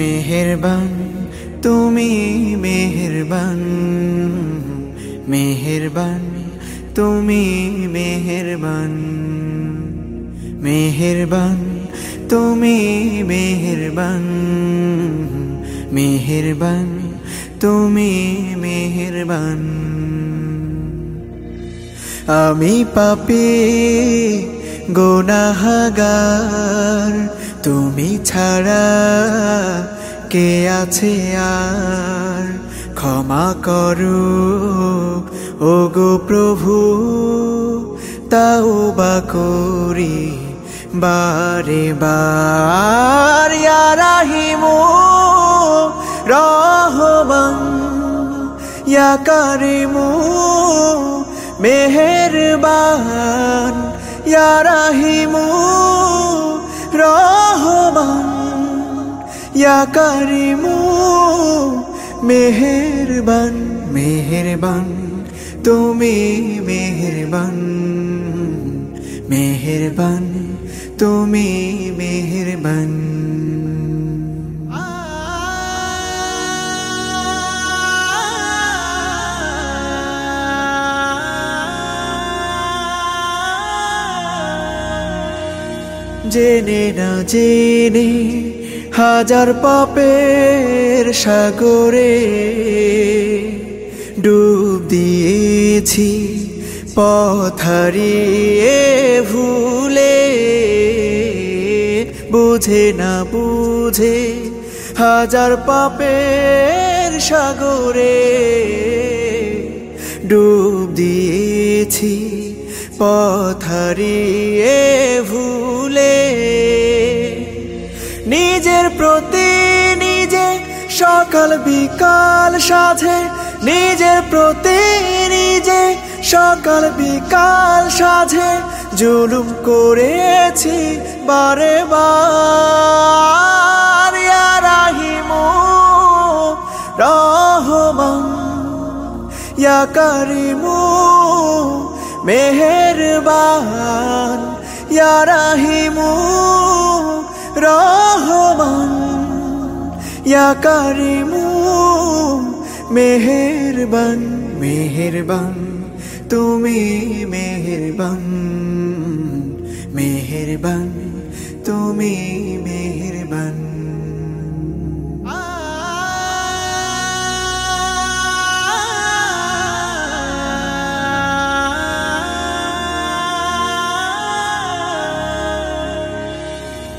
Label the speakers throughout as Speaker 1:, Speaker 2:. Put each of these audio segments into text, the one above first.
Speaker 1: মেহেরবান, তুমি মেহেরবান মেহেরবান, তুমি মেহেরবান মেহেরবান, তুমি মেহেরবান মেহেরবান, তুমি মেহেরবান। আমি পাপি গোনাহাগার তুমি ছাড়া কে আছে আর? ক্ষমা করো ও গো প্রভু তাও বা করি বারে বার। রাহিমু রহমান, ইয়া কারিমু মেহেরবান। ইয়া রাহিমু ইয়া কারিমু মেহেরবান মেহেরবান তুমি মেহেরবান মেহেরবান তুমি মেহেরবান। জেনে না জেনে হাজার পাপের সাগরে ডুব দিয়েছি পথারিয়ে ভুলে। বুঝে না বুঝে হাজার পাপের সাগরে ডুব দিয়েছি পথারিয়ে ভুলে। নিজের প্রতি নিজে সকাল বিকাল সাধে নিজের প্রতি নিজে সকাল বিকাল সাধে জুলুম করেছি বারে বার। রাহিমু রহমান, ইয়া কারিমু মেহেরবান, ইয়া রাহিমু ইয়া কারিমু মেহেরবান মেহেরবান তুমি মেহেরবান মেহেরবান তুমি মেহেরবান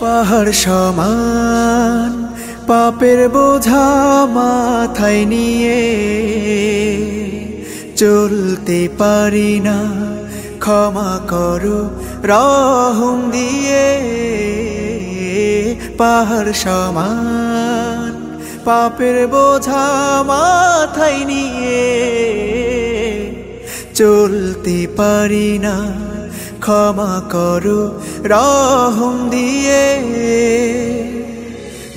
Speaker 1: পাহাড় সমান পাপের বোঝা মাথায় নিয়ে চলতে পারি না। ক্ষমা করো, রহম দিয়ে পাহাড় সমান। পাপের বোঝা মাথায় নিয়ে চলতে পারি না। ক্ষমা করো, রহম দিয়ে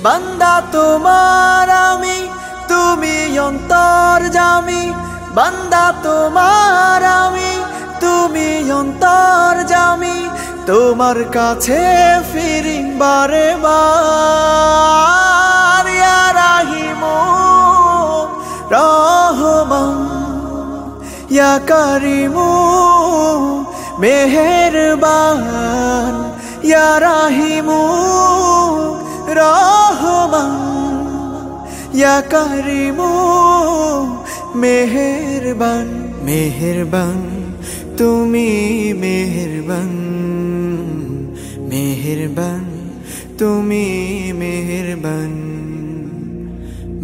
Speaker 1: বান্দা তোমার আমি, তুমি অন্তর জামি। বান্দা তোমার আমি, তুমি অন্তর জামি। তোমার কাছে ফিরি বারে। বার রাহিমু রহমান, ইয়া কারিমু মেহেরবান। ইয়া রাহিমু ইয়া কারিমু, মেহেরবান মেহেরবান, তুমি মেহেরবান মেহেরবান, তুমি মেহেরবান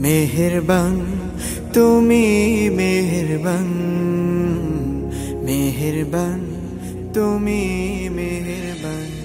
Speaker 1: মেহেরবান, তুমি মেহেরবান মেহেরবান, তুমি মেহেরবান।